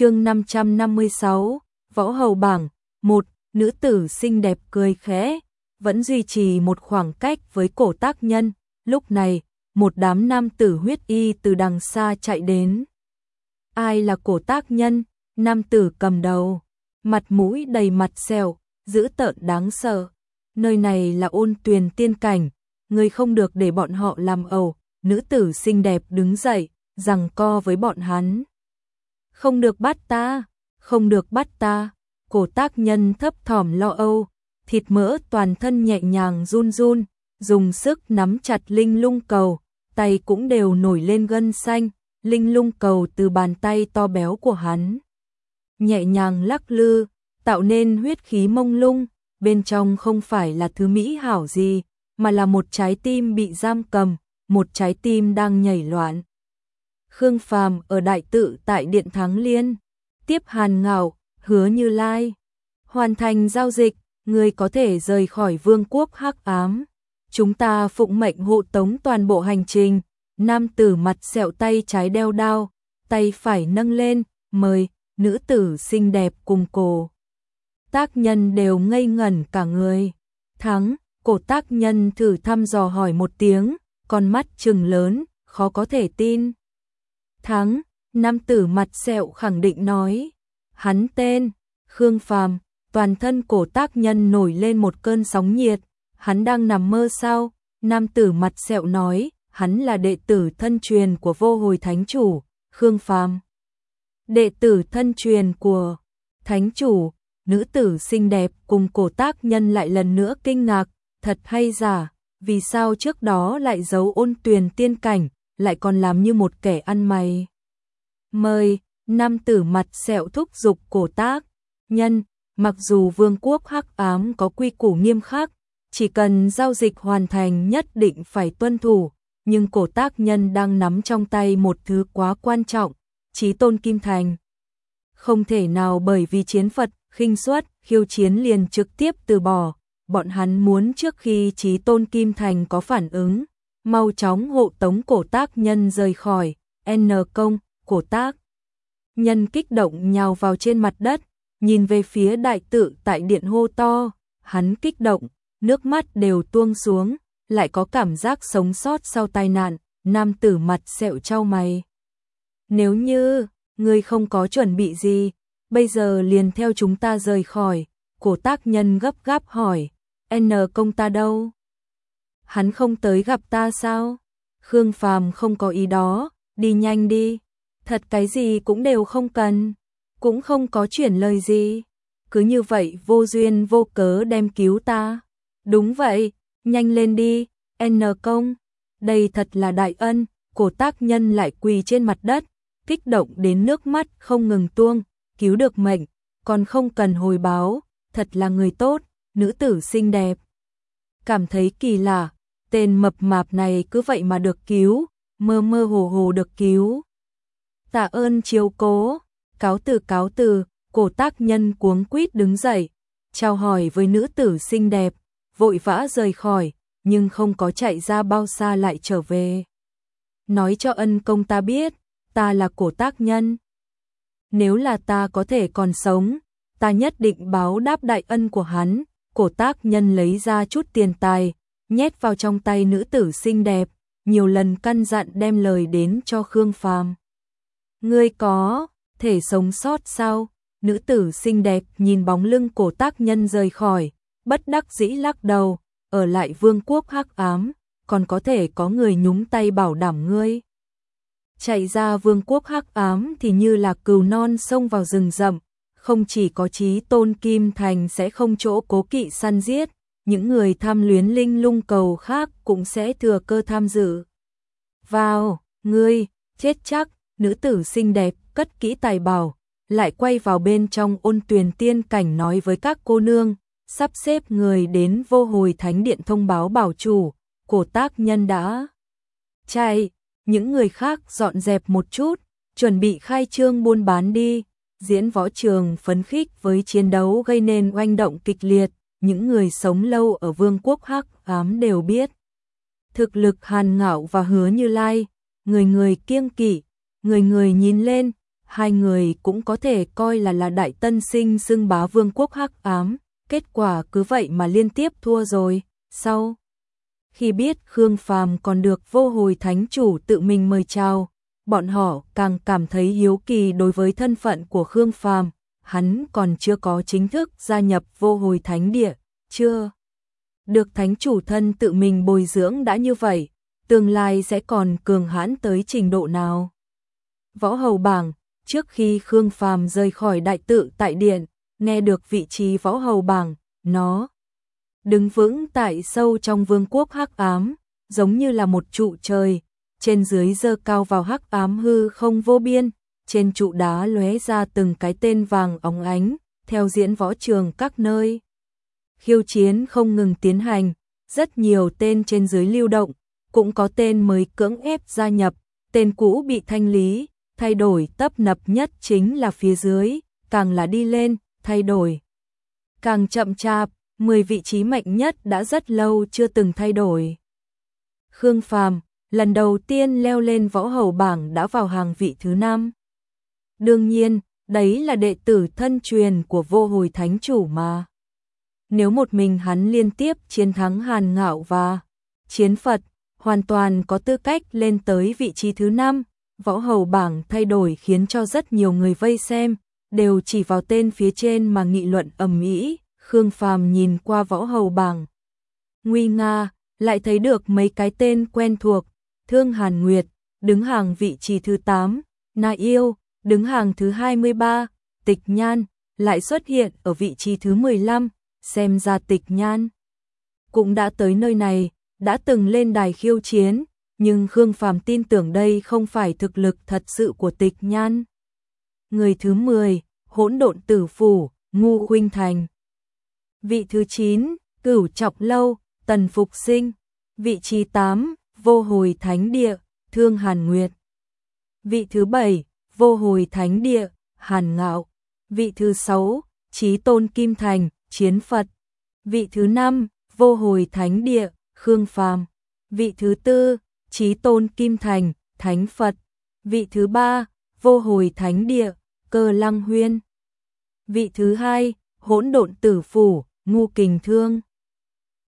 chương 556, Võ Hầu Bảng, một Nữ tử xinh đẹp cười khẽ, vẫn duy trì một khoảng cách với cổ tác nhân, lúc này, một đám nam tử huyết y từ đằng xa chạy đến. Ai là cổ tác nhân? Nam tử cầm đầu, mặt mũi đầy mặt sẹo, dữ tợn đáng sợ. Nơi này là ôn tuyền tiên cảnh, người không được để bọn họ làm ẩu, nữ tử xinh đẹp đứng dậy, rằng co với bọn hắn. Không được bắt ta, không được bắt ta, cổ tác nhân thấp thỏm lo âu, thịt mỡ toàn thân nhẹ nhàng run run, dùng sức nắm chặt linh lung cầu, tay cũng đều nổi lên gân xanh, linh lung cầu từ bàn tay to béo của hắn. Nhẹ nhàng lắc lư, tạo nên huyết khí mông lung, bên trong không phải là thứ mỹ hảo gì, mà là một trái tim bị giam cầm, một trái tim đang nhảy loạn. Khương Phàm ở đại tự tại Điện Thắng Liên, tiếp Hàn Ngạo, hứa Như Lai, hoàn thành giao dịch, người có thể rời khỏi vương quốc hắc ám. Chúng ta phụng mệnh hộ tống toàn bộ hành trình, nam tử mặt sẹo tay trái đeo đao, tay phải nâng lên, mời, nữ tử xinh đẹp cùng cổ. Tác nhân đều ngây ngẩn cả người. Thắng, cổ tác nhân thử thăm dò hỏi một tiếng, con mắt trừng lớn, khó có thể tin. Thắng, nam tử mặt sẹo khẳng định nói. Hắn tên, Khương Phàm toàn thân cổ tác nhân nổi lên một cơn sóng nhiệt. Hắn đang nằm mơ sao? Nam tử mặt sẹo nói, hắn là đệ tử thân truyền của vô hồi thánh chủ, Khương Phàm Đệ tử thân truyền của thánh chủ, nữ tử xinh đẹp cùng cổ tác nhân lại lần nữa kinh ngạc, thật hay giả, vì sao trước đó lại giấu ôn tuyền tiên cảnh, lại còn làm như một kẻ ăn mày. Mời, nam tử mặt sẹo thúc dục cổ tác, nhân, mặc dù vương quốc hắc ám có quy củ nghiêm khắc, chỉ cần giao dịch hoàn thành nhất định phải tuân thủ, nhưng cổ tác nhân đang nắm trong tay một thứ quá quan trọng, trí tôn kim thành. Không thể nào bởi vì chiến Phật, khinh suất, khiêu chiến liền trực tiếp từ bỏ, bọn hắn muốn trước khi trí tôn kim thành có phản ứng, mau chóng hộ tống cổ tác nhân rời khỏi, N công, cổ tác. Nhân kích động nhào vào trên mặt đất, nhìn về phía đại tự tại điện hô to, hắn kích động, nước mắt đều tuông xuống, lại có cảm giác sống sót sau tai nạn, nam tử mặt sẹo trao mày. Nếu như, ngươi không có chuẩn bị gì, bây giờ liền theo chúng ta rời khỏi, cổ tác nhân gấp gáp hỏi, N công ta đâu? Hắn không tới gặp ta sao? Khương Phàm không có ý đó, đi nhanh đi, thật cái gì cũng đều không cần, cũng không có chuyển lời gì, cứ như vậy vô duyên vô cớ đem cứu ta. Đúng vậy, nhanh lên đi, N công, đây thật là đại ân, cổ tác nhân lại quỳ trên mặt đất, kích động đến nước mắt không ngừng tuông, cứu được mệnh, còn không cần hồi báo, thật là người tốt, nữ tử xinh đẹp. Cảm thấy kỳ lạ, tên mập mạp này cứ vậy mà được cứu, mơ mơ hồ hồ được cứu. Tạ ơn chiếu cố, cáo từ cáo từ, cổ tác nhân cuống quýt đứng dậy, chào hỏi với nữ tử xinh đẹp, vội vã rời khỏi, nhưng không có chạy ra bao xa lại trở về. Nói cho ân công ta biết, ta là cổ tác nhân. Nếu là ta có thể còn sống, ta nhất định báo đáp đại ân của hắn. Cổ tác nhân lấy ra chút tiền tài, nhét vào trong tay nữ tử xinh đẹp, nhiều lần căn dặn đem lời đến cho Khương Phàm. Ngươi có thể sống sót sao? Nữ tử xinh đẹp nhìn bóng lưng cổ tác nhân rời khỏi, bất đắc dĩ lắc đầu, ở lại vương quốc hắc ám, còn có thể có người nhúng tay bảo đảm ngươi. Chạy ra vương quốc hắc ám thì như là cừu non xông vào rừng rậm, không chỉ có trí tôn kim thành sẽ không chỗ cố kỵ săn giết, những người tham luyến linh lung cầu khác cũng sẽ thừa cơ tham dự. Vào, ngươi, chết chắc, nữ tử xinh đẹp, cất kỹ tài bảo, lại quay vào bên trong ôn tuyền tiên cảnh nói với các cô nương, sắp xếp người đến vô hồi thánh điện thông báo bảo chủ, cổ tác nhân đã chạy, những người khác dọn dẹp một chút, chuẩn bị khai trương buôn bán đi, diễn võ trường phấn khích với chiến đấu gây nên oanh động kịch liệt, những người sống lâu ở vương quốc hắc ám đều biết. Thực lực hàn ngạo và hứa như lai, người người kiêng kỵ, người người nhìn lên, hai người cũng có thể coi là là đại tân sinh xưng bá vương quốc hắc ám, kết quả cứ vậy mà liên tiếp thua rồi. Sau khi biết Khương Phàm còn được vô hồi thánh chủ tự mình mời chào, bọn họ càng cảm thấy hiếu kỳ đối với thân phận của Khương Phàm, hắn còn chưa có chính thức gia nhập vô hồi thánh địa, chưa được thánh chủ thân tự mình bồi dưỡng đã như vậy, tương lai sẽ còn cường hãn tới trình độ nào. Võ hầu bảng, trước khi Khương Phàm rời khỏi đại tự tại điện, nghe được vị trí võ hầu bảng, nó đứng vững tại sâu trong vương quốc hắc ám, giống như là một trụ trời, trên dưới dơ cao vào hắc ám hư không vô biên, trên trụ đá lóe ra từng cái tên vàng óng ánh, theo diễn võ trường các nơi. Khiêu chiến không ngừng tiến hành, rất nhiều tên trên dưới lưu động, cũng có tên mới cưỡng ép gia nhập, tên cũ bị thanh lý, thay đổi tấp nập nhất chính là phía dưới, càng là đi lên, thay đổi. Càng chậm chạp, 10 vị trí mạnh nhất đã rất lâu chưa từng thay đổi. Khương Phàm lần đầu tiên leo lên võ hầu bảng đã vào hàng vị thứ năm. Đương nhiên, đấy là đệ tử thân truyền của vô hồi thánh chủ mà. Nếu một mình hắn liên tiếp chiến thắng Hàn Ngạo và Chiến Phật, hoàn toàn có tư cách lên tới vị trí thứ năm. Võ hầu bảng thay đổi khiến cho rất nhiều người vây xem, đều chỉ vào tên phía trên mà nghị luận ầm ĩ. Khương Phàm nhìn qua võ hầu bảng. Nguy nga, lại thấy được mấy cái tên quen thuộc, Thương Hàn Nguyệt, đứng hàng vị trí thứ 8, Na Yêu, đứng hàng thứ 23, Tịch Nhan, lại xuất hiện ở vị trí thứ 15, xem ra Tịch Nhan. Cũng đã tới nơi này, đã từng lên đài khiêu chiến, nhưng Khương Phàm tin tưởng đây không phải thực lực thật sự của Tịch Nhan. Người thứ 10, hỗn độn tử phủ, ngu huynh thành. Vị thứ 9, cửu chọc lâu, tần phục sinh. Vị trí 8, vô hồi thánh địa, thương hàn nguyệt. Vị thứ 7, vô hồi thánh địa, hàn ngạo. Vị thứ sáu trí tôn kim thành, chiến Phật. Vị thứ năm vô hồi thánh địa, khương phàm. Vị thứ tư trí tôn kim thành, thánh Phật. Vị thứ ba vô hồi thánh địa, cơ lăng huyên. Vị thứ hai hỗn độn tử phủ, ngu kình thương.